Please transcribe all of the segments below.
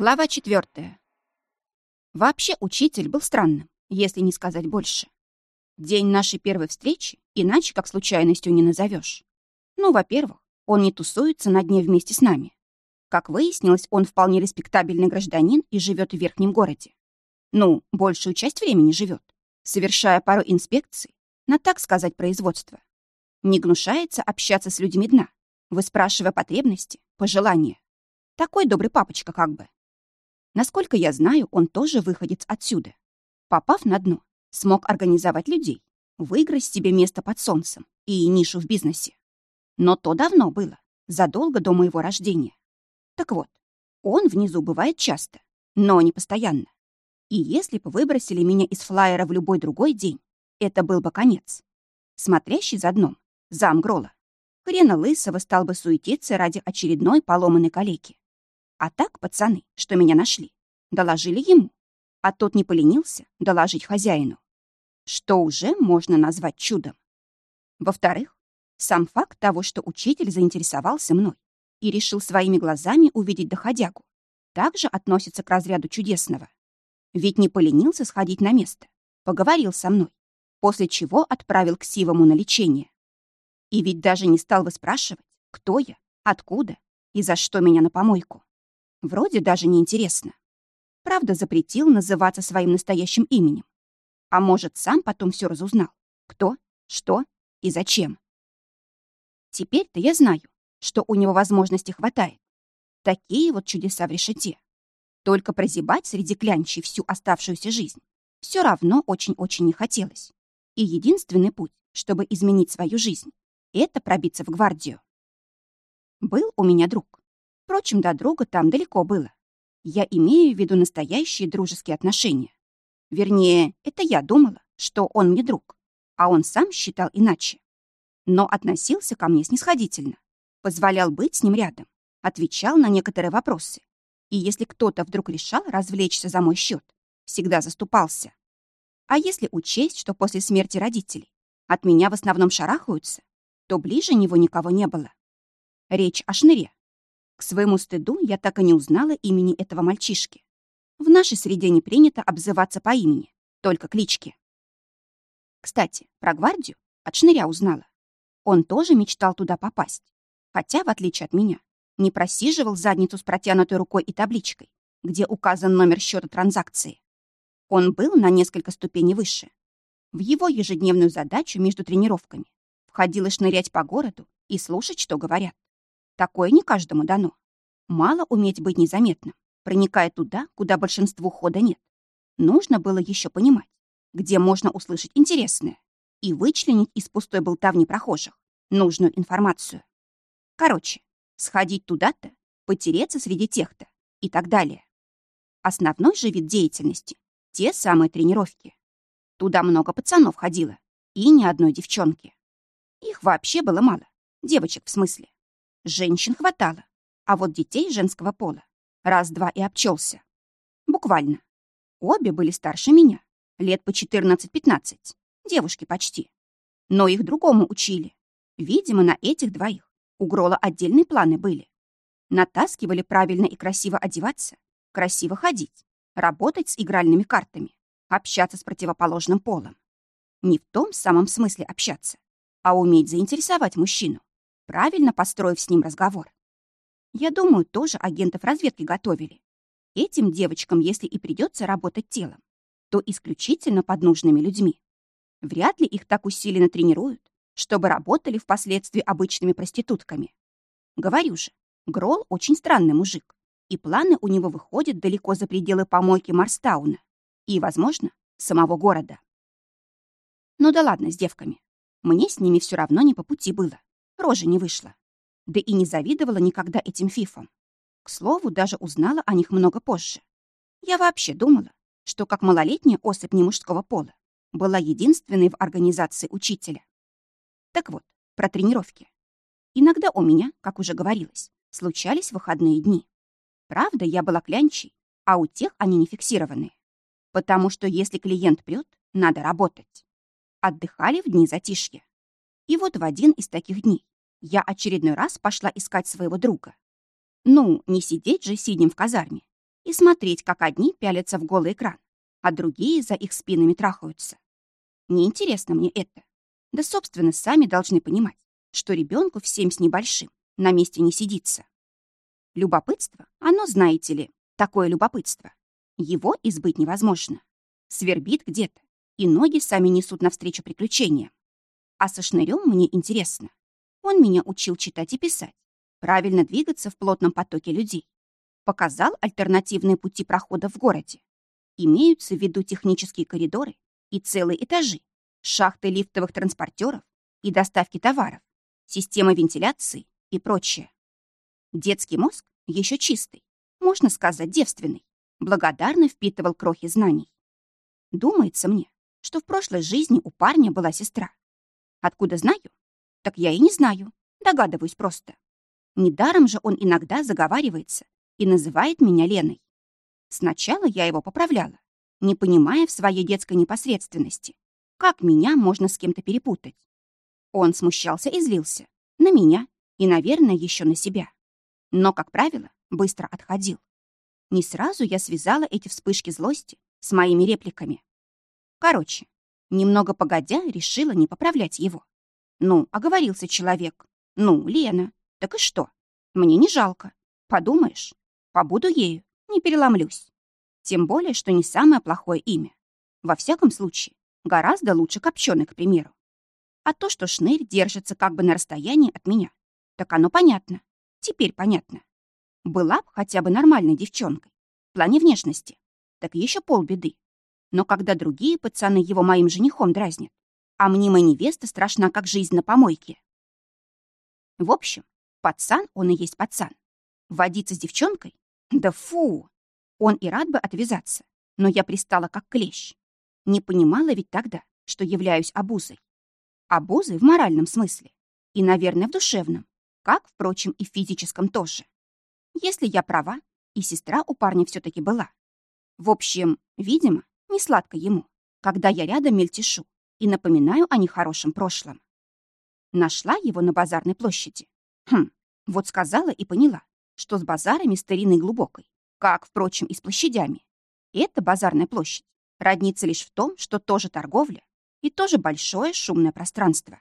Глава четвертая. Вообще учитель был странным, если не сказать больше. День нашей первой встречи иначе как случайностью не назовешь. Ну, во-первых, он не тусуется на дне вместе с нами. Как выяснилось, он вполне респектабельный гражданин и живет в верхнем городе. Ну, большую часть времени живет, совершая пару инспекций на, так сказать, производство. Не гнушается общаться с людьми дна, выспрашивая потребности, пожелания. Такой добрый папочка как бы. Насколько я знаю, он тоже выходец отсюда. Попав на дно, смог организовать людей, выиграть себе место под солнцем и нишу в бизнесе. Но то давно было, задолго до моего рождения. Так вот, он внизу бывает часто, но не постоянно. И если бы выбросили меня из флайера в любой другой день, это был бы конец. Смотрящий за дном, зам Грола, хрена лысого стал бы суетиться ради очередной поломанной калеки. А так пацаны, что меня нашли, доложили ему, а тот не поленился доложить хозяину, что уже можно назвать чудом. Во-вторых, сам факт того, что учитель заинтересовался мной и решил своими глазами увидеть доходягу, также относится к разряду чудесного. Ведь не поленился сходить на место, поговорил со мной, после чего отправил к Сивому на лечение. И ведь даже не стал выспрашивать, кто я, откуда и за что меня на помойку. Вроде даже не интересно. Правда, запретил называться своим настоящим именем. А может, сам потом все разузнал. Кто, что и зачем. Теперь-то я знаю, что у него возможностей хватает. Такие вот чудеса в решете. Только прозябать среди клянчей всю оставшуюся жизнь все равно очень-очень не хотелось. И единственный путь, чтобы изменить свою жизнь, это пробиться в гвардию. Был у меня друг. Впрочем, до друга там далеко было. Я имею в виду настоящие дружеские отношения. Вернее, это я думала, что он мне друг, а он сам считал иначе. Но относился ко мне снисходительно, позволял быть с ним рядом, отвечал на некоторые вопросы. И если кто-то вдруг решал развлечься за мой счет, всегда заступался. А если учесть, что после смерти родителей от меня в основном шарахаются, то ближе него никого не было. Речь о шныре, к своему стыду я так и не узнала имени этого мальчишки. В нашей среде не принято обзываться по имени, только клички. Кстати, про гвардию от шныря узнала. Он тоже мечтал туда попасть. Хотя, в отличие от меня, не просиживал задницу с протянутой рукой и табличкой, где указан номер счета транзакции. Он был на несколько ступеней выше. В его ежедневную задачу между тренировками входило шнырять по городу и слушать, что говорят. Такое не каждому дано. Мало уметь быть незаметным, проникая туда, куда большинству хода нет. Нужно было еще понимать, где можно услышать интересное и вычленить из пустой болтовни прохожих нужную информацию. Короче, сходить туда-то, потереться среди тех-то и так далее. Основной же вид деятельности — те самые тренировки. Туда много пацанов ходило, и ни одной девчонки. Их вообще было мало, девочек в смысле. Женщин хватало, а вот детей женского пола раз-два и обчелся. Буквально. Обе были старше меня, лет по 14-15, девушки почти. Но их другому учили. Видимо, на этих двоих у Грола отдельные планы были. Натаскивали правильно и красиво одеваться, красиво ходить, работать с игральными картами, общаться с противоположным полом. Не в том самом смысле общаться, а уметь заинтересовать мужчину, правильно построив с ним разговор. Я думаю, тоже агентов разведки готовили. Этим девочкам, если и придется работать телом, то исключительно под нужными людьми. Вряд ли их так усиленно тренируют, чтобы работали впоследствии обычными проститутками. Говорю же, Грол очень странный мужик, и планы у него выходят далеко за пределы помойки Марстауна и, возможно, самого города. Ну да ладно с девками. Мне с ними все равно не по пути было рожи не вышло. Да и не завидовала никогда этим фифам. К слову, даже узнала о них много позже. Я вообще думала, что как малолетняя особь не мужского пола была единственной в организации учителя. Так вот, про тренировки. Иногда у меня, как уже говорилось, случались выходные дни. Правда, я была клянчей, а у тех они не фиксированные. Потому что если клиент прет, надо работать. Отдыхали в дни затишья. И вот в один из таких дней я очередной раз пошла искать своего друга. Ну, не сидеть же сидим в казарме. и смотреть, как одни пялятся в голый экран, а другие за их спинами трахаются. Неинтересно мне это. Да, собственно, сами должны понимать, что ребенку в семь с небольшим на месте не сидится. Любопытство, оно, знаете ли, такое любопытство. Его избыть невозможно. Свербит где-то, и ноги сами несут навстречу приключениям. А со шнырем мне интересно. Он меня учил читать и писать, правильно двигаться в плотном потоке людей. Показал альтернативные пути прохода в городе. Имеются в виду технические коридоры и целые этажи, шахты лифтовых транспортеров и доставки товаров, система вентиляции и прочее. Детский мозг еще чистый, можно сказать, девственный, благодарно впитывал крохи знаний. Думается мне, что в прошлой жизни у парня была сестра. Откуда знаю? Так я и не знаю. Догадываюсь просто. Недаром же он иногда заговаривается и называет меня Леной. Сначала я его поправляла, не понимая в своей детской непосредственности, как меня можно с кем-то перепутать. Он смущался и злился. На меня и, наверное, еще на себя. Но, как правило, быстро отходил. Не сразу я связала эти вспышки злости с моими репликами. Короче, немного погодя, решила не поправлять его. Ну, оговорился человек. Ну, Лена, так и что? Мне не жалко. Подумаешь, побуду ею, не переломлюсь. Тем более, что не самое плохое имя. Во всяком случае, гораздо лучше копченый, к примеру. А то, что шнырь держится как бы на расстоянии от меня, так оно понятно. Теперь понятно. Была бы хотя бы нормальной девчонкой, в плане внешности, так еще полбеды. Но когда другие пацаны его моим женихом дразнят, а мнимая невеста страшна, как жизнь на помойке. В общем, пацан он и есть пацан. Водиться с девчонкой? Да фу! Он и рад бы отвязаться, но я пристала как клещ. Не понимала ведь тогда, что являюсь обузой. Обузой в моральном смысле и, наверное, в душевном, как, впрочем, и в физическом тоже. Если я права, и сестра у парня все таки была. В общем, видимо, не сладко ему, когда я рядом мельтешу и напоминаю о нехорошем прошлом. Нашла его на базарной площади. Хм, вот сказала и поняла, что с базарами старины глубокой, как, впрочем, и с площадями. эта базарная площадь роднится лишь в том, что тоже торговля и тоже большое шумное пространство.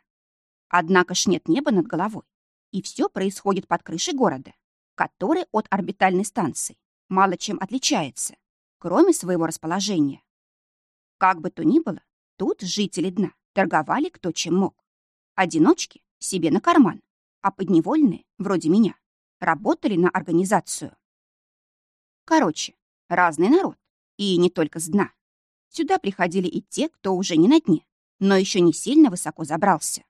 Однако ж нет неба над головой, и все происходит под крышей города, который от орбитальной станции мало чем отличается, кроме своего расположения. Как бы то ни было, тут жители дна торговали кто чем мог. Одиночки — себе на карман, а подневольные, вроде меня, работали на организацию. Короче, разный народ, и не только с дна. Сюда приходили и те, кто уже не на дне, но еще не сильно высоко забрался.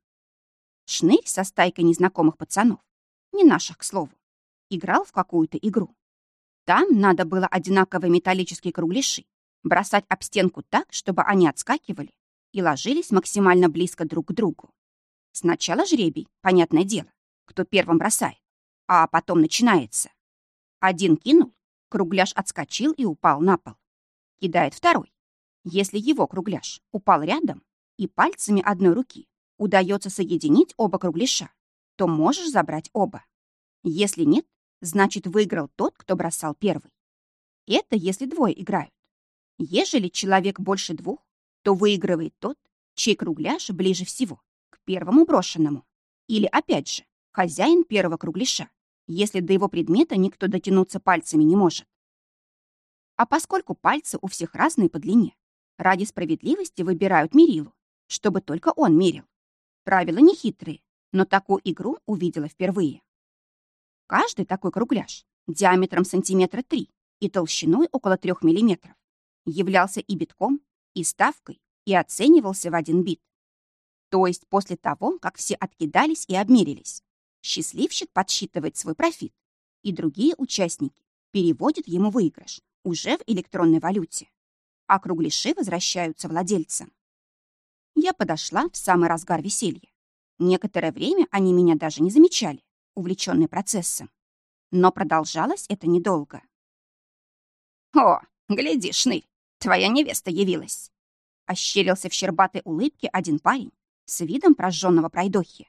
Шнырь со стайкой незнакомых пацанов, не наших, к слову, играл в какую-то игру. Там надо было одинаковые металлические кругляши бросать об стенку так, чтобы они отскакивали и ложились максимально близко друг к другу. Сначала жребий, понятное дело, кто первым бросает, а потом начинается. Один кинул, кругляш отскочил и упал на пол. Кидает второй. Если его кругляш упал рядом и пальцами одной руки удается соединить оба кругляша, то можешь забрать оба. Если нет, значит выиграл тот, кто бросал первый. Это если двое играют. Ежели человек больше двух, то выигрывает тот, чей кругляш ближе всего к первому брошенному. Или, опять же, хозяин первого кругляша, если до его предмета никто дотянуться пальцами не может. А поскольку пальцы у всех разные по длине, ради справедливости выбирают мерилу, чтобы только он мерил. Правила нехитрые, но такую игру увидела впервые. Каждый такой кругляш диаметром сантиметра три и толщиной около трех миллиметров являлся и битком, и ставкой, и оценивался в один бит. То есть после того, как все откидались и обмерились, счастливчик подсчитывает свой профит, и другие участники переводят ему выигрыш уже в электронной валюте, а кругляши возвращаются владельцам. Я подошла в самый разгар веселья. Некоторое время они меня даже не замечали, увлеченные процессом. Но продолжалось это недолго. «О, гляди, шнырь, Твоя невеста явилась!» Ощерился в щербатой улыбке один парень с видом прожженного пройдохи.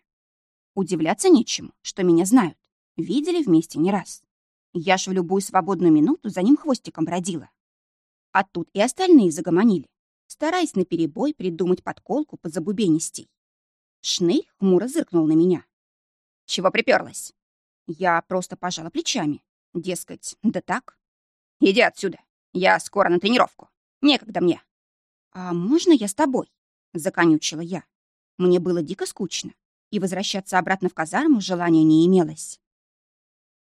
Удивляться нечему, что меня знают. Видели вместе не раз. Я ж в любую свободную минуту за ним хвостиком бродила. А тут и остальные загомонили, стараясь наперебой придумать подколку под забубенистей. Шнырь хмуро зыркнул на меня. «Чего приперлась?» Я просто пожала плечами. Дескать, да так. «Иди отсюда. Я скоро на тренировку. Некогда мне». «А можно я с тобой?» — законючила я. Мне было дико скучно, и возвращаться обратно в казарму желания не имелось.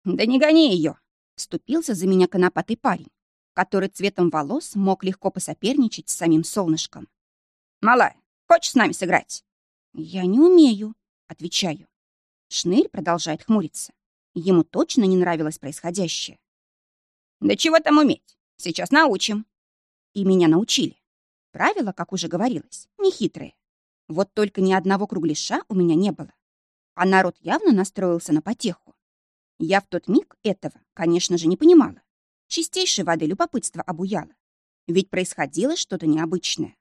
«Да не гони ее!» — вступился за меня конопатый парень, который цветом волос мог легко посоперничать с самим солнышком. «Малая, хочешь с нами сыграть?» «Я не умею», — отвечаю. Шнырь продолжает хмуриться. Ему точно не нравилось происходящее. «Да чего там уметь? Сейчас научим». И меня научили. Правила, как уже говорилось, нехитрые. Вот только ни одного кругляша у меня не было. А народ явно настроился на потеху. Я в тот миг этого, конечно же, не понимала. Чистейшей воды любопытство обуяло. Ведь происходило что-то необычное.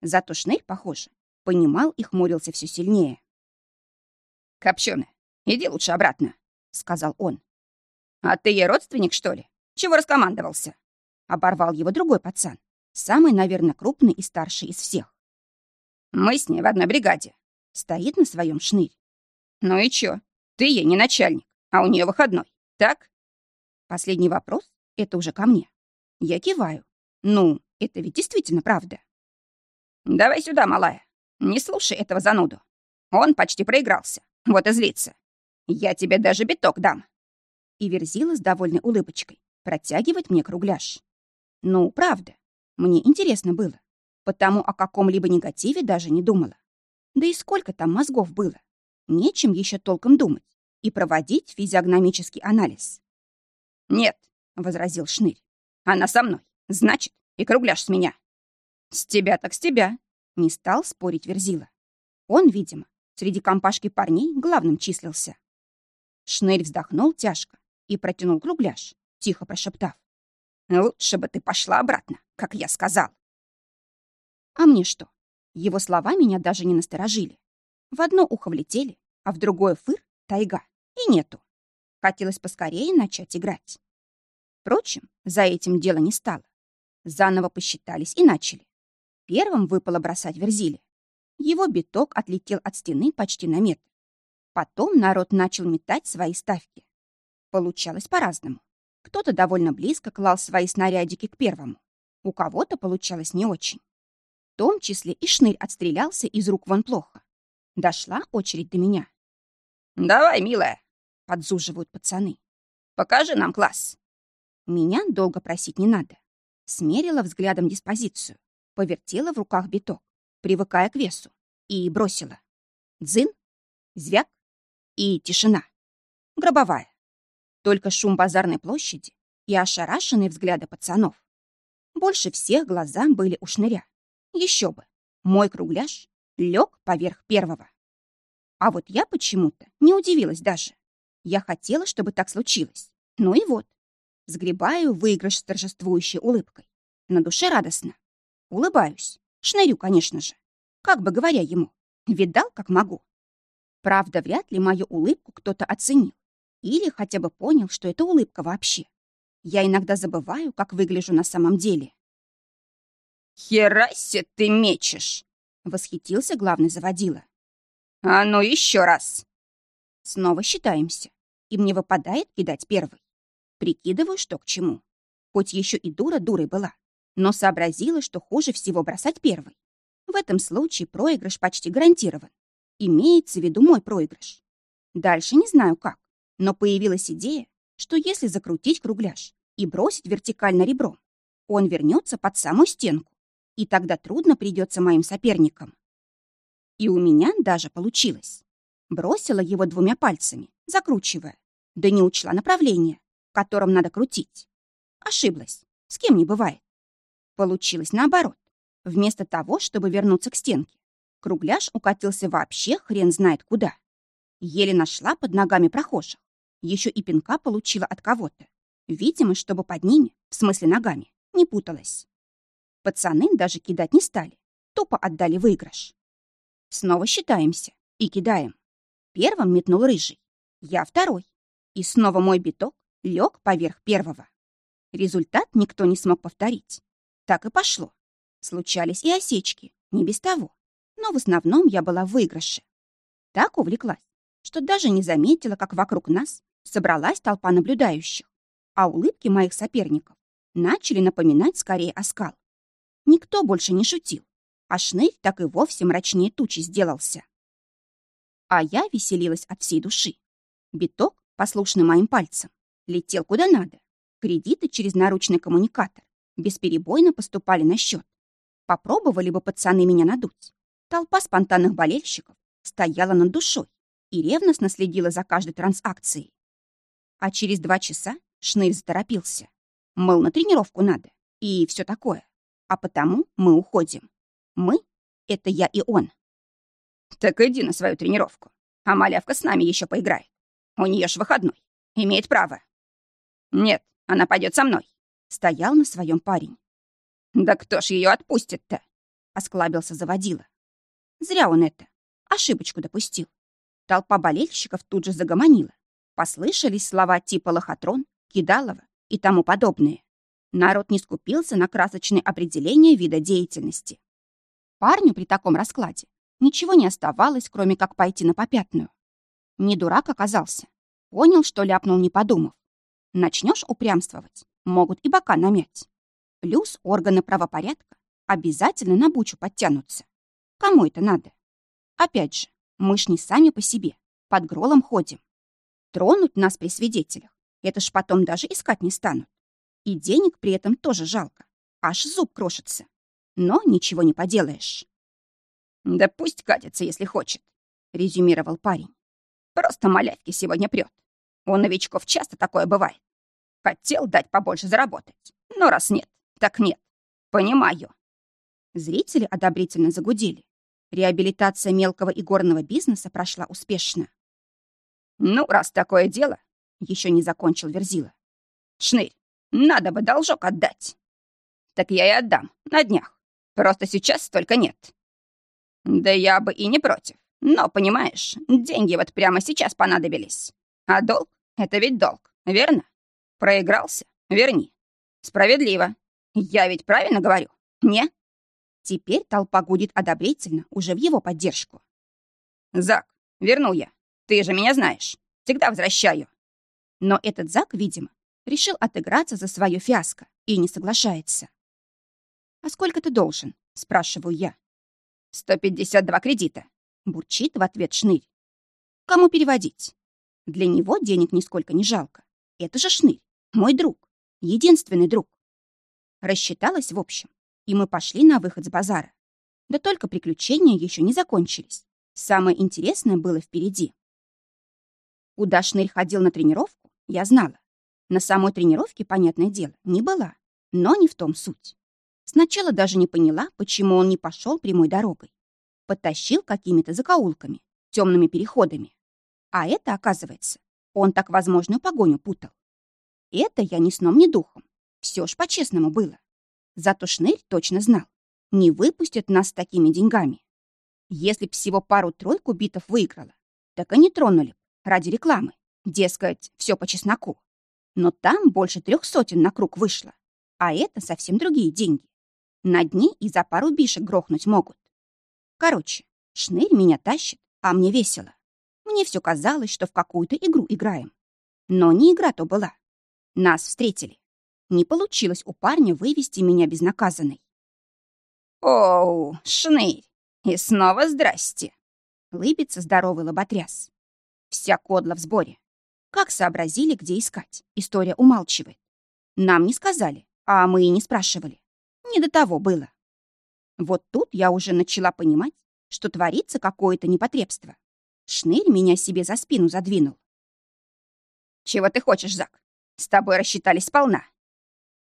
Зато Шнель, похоже, понимал и хмурился все сильнее. «Копченая, иди лучше обратно», — сказал он. «А ты ей родственник, что ли? Чего раскомандовался?» Оборвал его другой пацан, самый, наверное, крупный и старший из всех. «Мы с ней в одной бригаде». Стоит на своем шнырь. «Ну и чё? Ты ей не начальник, а у нее выходной, так?» Последний вопрос — это уже ко мне. Я киваю. Ну, это ведь действительно правда. «Давай сюда, малая. Не слушай этого зануду. Он почти проигрался. Вот и злится. Я тебе даже биток дам». И Верзила с довольной улыбочкой протягивает мне кругляш. Ну, правда, мне интересно было, потому о каком-либо негативе даже не думала. Да и сколько там мозгов было. Нечем еще толком думать и проводить физиогномический анализ. «Нет», — возразил Шнырь, — «она со мной. Значит, и кругляш с меня». «С тебя так с тебя», — не стал спорить Верзила. Он, видимо, среди компашки парней главным числился. Шнырь вздохнул тяжко и протянул кругляш, тихо прошептав. «Лучше бы ты пошла обратно, как я сказал». А мне что? Его слова меня даже не насторожили. В одно ухо влетели, а в другое фыр, тайга, и нету. Хотелось поскорее начать играть. Впрочем, за этим дело не стало. Заново посчитались и начали. Первым выпало бросать Верзиле. Его биток отлетел от стены почти на метр. Потом народ начал метать свои ставки. Получалось по-разному. Кто-то довольно близко клал свои снарядики к первому. У кого-то получалось не очень. В том числе и шнырь отстрелялся из рук вон плохо. Дошла очередь до меня. «Давай, милая!» — подзуживают пацаны. «Покажи нам класс!» Меня долго просить не надо. Смерила взглядом диспозицию, повертела в руках биток, привыкая к весу, и бросила. Дзын, звяк и тишина. Гробовая. Только шум базарной площади и ошарашенные взгляды пацанов. Больше всех глаза были у шныря. Еще бы, мой кругляш лег поверх первого. А вот я почему-то не удивилась даже. Я хотела, чтобы так случилось. Ну и вот. Сгребаю выигрыш с торжествующей улыбкой. На душе радостно. Улыбаюсь. Шнырю, конечно же. Как бы говоря ему. Видал, как могу. Правда, вряд ли мою улыбку кто-то оценил. Или хотя бы понял, что это улыбка вообще. Я иногда забываю, как выгляжу на самом деле. «Херасе ты мечешь!» — восхитился главный заводила. «А ну еще раз!» Снова считаемся, и мне выпадает кидать первый. Прикидываю, что к чему. Хоть еще и дура дурой была, но сообразила, что хуже всего бросать первый. В этом случае проигрыш почти гарантирован. Имеется в виду мой проигрыш. Дальше не знаю как, но появилась идея, что если закрутить кругляш и бросить вертикально ребром, он вернется под самую стенку, и тогда трудно придется моим соперникам. И у меня даже получилось. Бросила его двумя пальцами, закручивая, да не учла направление, в котором надо крутить. Ошиблась, с кем не бывает. Получилось наоборот. Вместо того, чтобы вернуться к стенке, кругляш укатился вообще хрен знает куда. Еле нашла под ногами прохожих. Еще и пинка получила от кого-то. Видимо, чтобы под ними, в смысле ногами, не путалась. Пацаны даже кидать не стали. Тупо отдали выигрыш. Снова считаемся и кидаем. Первым метнул рыжий. Я второй. И снова мой биток лег поверх первого. Результат никто не смог повторить. Так и пошло. Случались и осечки, не без того. Но в основном я была в выигрыше. Так увлеклась, что даже не заметила, как вокруг нас собралась толпа наблюдающих, а улыбки моих соперников начали напоминать скорее оскал. Никто больше не шутил, а шнырь так и вовсе мрачнее тучи сделался. А я веселилась от всей души. Биток, послушный моим пальцам, летел куда надо. Кредиты через наручный коммуникатор бесперебойно поступали на счет. Попробовали бы пацаны меня надуть. Толпа спонтанных болельщиков стояла над душой и ревностно следила за каждой транзакцией. А через два часа Шнырь заторопился. Мыл на тренировку надо и все такое. А потому мы уходим. Мы — это я и он. Так иди на свою тренировку. А малявка с нами еще поиграет. У нее ж выходной. Имеет право. Нет, она пойдет со мной. Стоял на своем парень. Да кто ж ее отпустит-то? Осклабился заводила. Зря он это. Ошибочку допустил. Толпа болельщиков тут же загомонила. Послышались слова типа «лохотрон», «кидалово» и тому подобные. Народ не скупился на красочные определения вида деятельности. Парню при таком раскладе ничего не оставалось, кроме как пойти на попятную. Не дурак оказался. Понял, что ляпнул, не подумав. Начнешь упрямствовать, могут и бока намять. Плюс органы правопорядка обязательно на бучу подтянутся. Кому это надо? Опять же, мы ж не сами по себе, под гролом ходим. Тронуть нас при свидетелях, это ж потом даже искать не станут. И денег при этом тоже жалко, аж зуб крошится. Но ничего не поделаешь. «Да пусть катится, если хочет», — резюмировал парень. «Просто малявки сегодня прет. У новичков часто такое бывает. Хотел дать побольше заработать, но раз нет, так нет. Понимаю». Зрители одобрительно загудели. Реабилитация мелкого и горного бизнеса прошла успешно. «Ну, раз такое дело», — еще не закончил Верзила. «Шнырь, надо бы должок отдать». «Так я и отдам, на днях. Просто сейчас столько нет». «Да я бы и не против. Но, понимаешь, деньги вот прямо сейчас понадобились. А долг — это ведь долг, верно? Проигрался? Верни. Справедливо. Я ведь правильно говорю? Не?» Теперь толпа гудит одобрительно, уже в его поддержку. «Зак, верну я. Ты же меня знаешь. Всегда возвращаю». Но этот Зак, видимо, решил отыграться за свое фиаско и не соглашается. «А сколько ты должен?» — спрашиваю я. «Сто пятьдесят два кредита», — бурчит в ответ Шнырь. «Кому переводить?» Для него денег нисколько не жалко. Это же Шнырь, мой друг, единственный друг. Рассчиталась в общем, и мы пошли на выход с базара. Да только приключения еще не закончились. Самое интересное было впереди. Куда Шнырь ходил на тренировку, я знала. На самой тренировке, понятное дело, не была. Но не в том суть. Сначала даже не поняла, почему он не пошел прямой дорогой. Подтащил какими-то закоулками, темными переходами. А это, оказывается, он так возможную погоню путал. Это я ни сном, ни духом. Все ж по-честному было. Зато Шнырь точно знал, не выпустят нас с такими деньгами. Если б всего пару-тройку битов выиграла, так они тронули б ради рекламы. Дескать, все по чесноку. Но там больше трех сотен на круг вышло. А это совсем другие деньги. На дни и за пару бишек грохнуть могут. Короче, шнырь меня тащит, а мне весело. Мне все казалось, что в какую-то игру играем. Но не игра то была. Нас встретили. Не получилось у парня вывести меня безнаказанной. «Оу, шнырь! И снова здрасте!» Лыбится здоровый лоботряс. Вся кодла в сборе. Как сообразили, где искать? История умалчивает. Нам не сказали, а мы и не спрашивали. Не до того было. Вот тут я уже начала понимать, что творится какое-то непотребство. Шнырь меня себе за спину задвинул. «Чего ты хочешь, Зак? С тобой рассчитались сполна.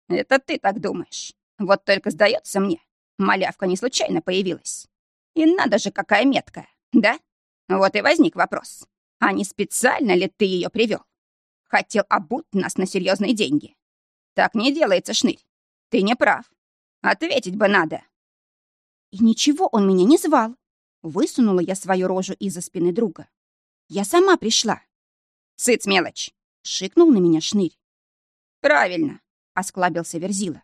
Это ты так думаешь. Вот только сдается мне, малявка не случайно появилась. И надо же, какая меткая, да? Вот и возник вопрос. А не специально ли ты ее привел? Хотел обуть нас на серьезные деньги. Так не делается, шнырь. Ты не прав. Ответить бы надо. И ничего он меня не звал. Высунула я свою рожу из-за спины друга. Я сама пришла. Сыц, мелочь. Шикнул на меня шнырь. Правильно, осклабился Верзила.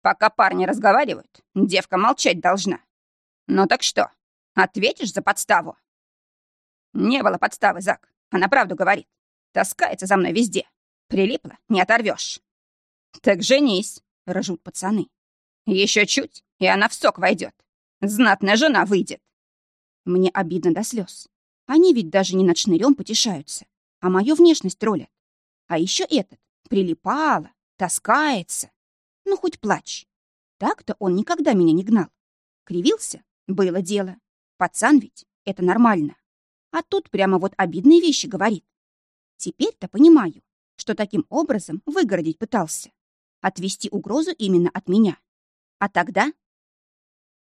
Пока парни разговаривают, девка молчать должна. Ну так что, ответишь за подставу? Не было подставы, Зак. Она правду говорит. Таскается за мной везде. Прилипла, не оторвешь. Так женись, ржут пацаны. Еще чуть, и она в сок войдет. Знатная жена выйдет. Мне обидно до слез. Они ведь даже не над шнырем потешаются, а мою внешность троллят. А еще этот прилипала, таскается. Ну, хоть плачь. Так-то он никогда меня не гнал. Кривился — было дело. Пацан ведь — это нормально. А тут прямо вот обидные вещи говорит. Теперь-то понимаю, что таким образом выгородить пытался. Отвести угрозу именно от меня. А тогда...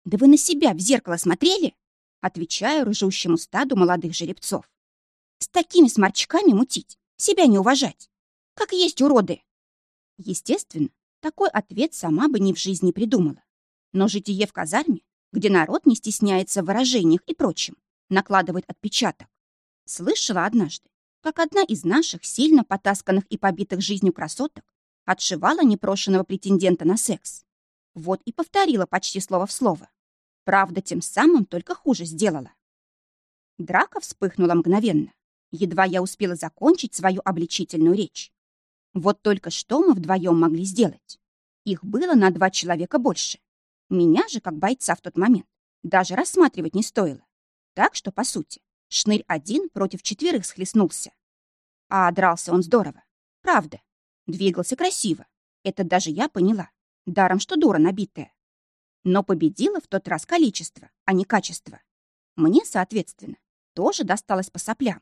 Да вы на себя в зеркало смотрели? Отвечаю рыжущему стаду молодых жеребцов. С такими сморчками мутить, себя не уважать. Как есть уроды. Естественно, такой ответ сама бы ни в жизни придумала. Но житие в казарме, где народ не стесняется в выражениях и прочем, накладывает отпечаток. Слышала однажды, как одна из наших сильно потасканных и побитых жизнью красоток отшивала непрошенного претендента на секс. Вот и повторила почти слово в слово. Правда, тем самым только хуже сделала. Драка вспыхнула мгновенно. Едва я успела закончить свою обличительную речь. Вот только что мы вдвоем могли сделать. Их было на два человека больше. Меня же, как бойца в тот момент, даже рассматривать не стоило. Так что, по сути, шнырь один против четверых схлестнулся. А дрался он здорово. Правда. Двигался красиво. Это даже я поняла. Даром, что дура набитая. Но победила в тот раз количество, а не качество. Мне, соответственно, тоже досталось по соплям.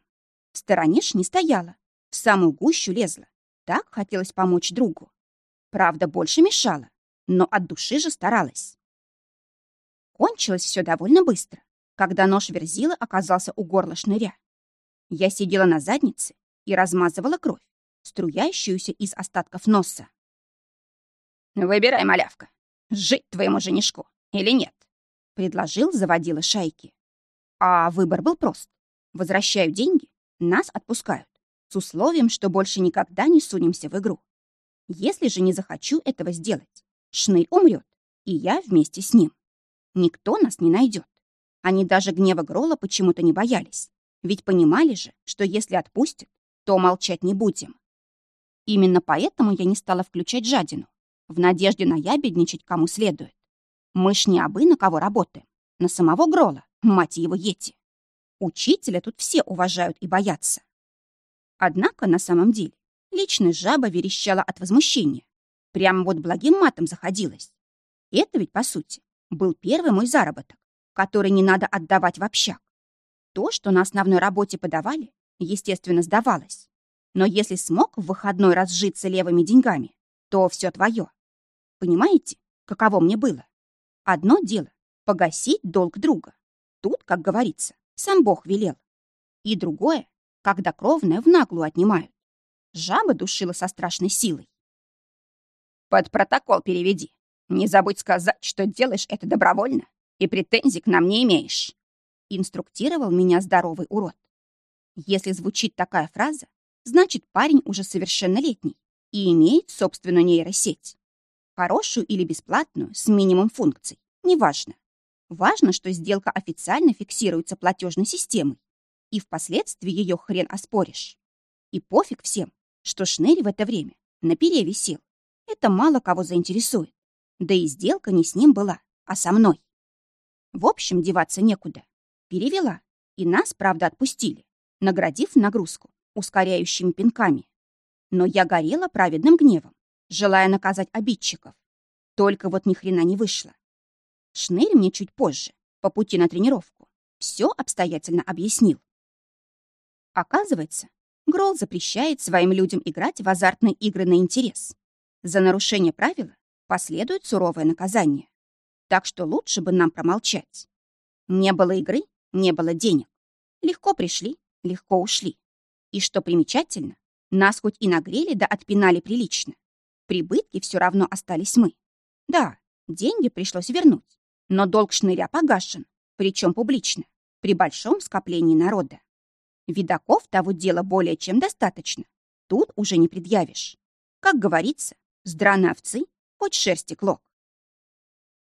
В стороне ж не стояла, в самую гущу лезла. Так хотелось помочь другу. Правда, больше мешала, но от души же старалась. Кончилось все довольно быстро, когда нож верзила оказался у горла шныря. Я сидела на заднице и размазывала кровь, струящуюся из остатков носа. «Выбирай, малявка, жить твоему женишку или нет?» — предложил заводила шайки. А выбор был прост. Возвращаю деньги, нас отпускают, с условием, что больше никогда не сунемся в игру. Если же не захочу этого сделать, Шнырь умрет, и я вместе с ним. Никто нас не найдет. Они даже гнева Грола почему-то не боялись, ведь понимали же, что если отпустят, то молчать не будем. Именно поэтому я не стала включать жадину, в надежде наябедничать кому следует. Мы ж не абы на кого работаем, на самого Грола, мать его Ети. Учителя тут все уважают и боятся. Однако на самом деле личная жаба верещала от возмущения. Прямо вот благим матом заходилась. Это ведь, по сути, был первый мой заработок, который не надо отдавать в общак. То, что на основной работе подавали, естественно, сдавалось. Но если смог в выходной разжиться левыми деньгами, то все твое. Понимаете, каково мне было? Одно дело — погасить долг друга. Тут, как говорится, сам Бог велел. И другое, когда кровное в наглую отнимают. Жаба душила со страшной силой. Под протокол переведи. Не забудь сказать, что делаешь это добровольно и претензий к нам не имеешь. Инструктировал меня здоровый урод. Если звучит такая фраза, значит парень уже совершеннолетний и имеет собственную нейросеть. Хорошую или бесплатную, с минимум функций, неважно. Важно, что сделка официально фиксируется платежной системой, и впоследствии ее хрен оспоришь. И пофиг всем, что шнырь в это время на пере висел. Это мало кого заинтересует. Да и сделка не с ним была, а со мной. В общем, деваться некуда. Перевела, и нас, правда, отпустили, наградив нагрузку ускоряющими пинками. Но я горела праведным гневом, желая наказать обидчиков. Только вот ни хрена не вышло. Шнырь мне чуть позже, по пути на тренировку, все обстоятельно объяснил. Оказывается, Грол запрещает своим людям играть в азартные игры на интерес. За нарушение правила последует суровое наказание. Так что лучше бы нам промолчать. Не было игры, не было денег. Легко пришли, легко ушли. И что примечательно, нас хоть и нагрели да отпинали прилично. Прибытки все равно остались мы. Да, деньги пришлось вернуть. Но долг шныря погашен, причем публично, при большом скоплении народа. Видаков того дела более чем достаточно. Тут уже не предъявишь. Как говорится, с драной овцы хоть шерсти клок.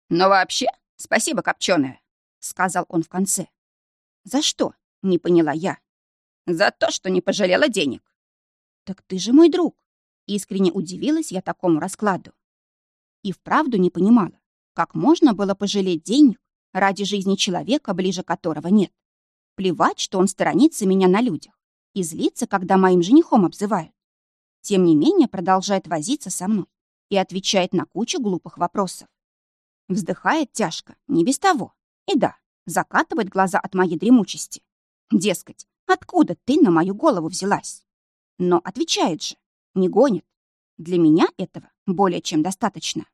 «Но вообще, спасибо, копченая», — сказал он в конце. «За что?» — не поняла я. «За то, что не пожалела денег». «Так ты же мой друг!» Искренне удивилась я такому раскладу. И вправду не понимала, как можно было пожалеть денег ради жизни человека, ближе которого нет. Плевать, что он сторонится меня на людях и злится, когда моим женихом обзывают. Тем не менее продолжает возиться со мной и отвечает на кучу глупых вопросов. Вздыхает тяжко, не без того. И да, закатывает глаза от моей дремучести. Дескать, откуда ты на мою голову взялась? Но отвечает же, не гонит. Для меня этого более чем достаточно.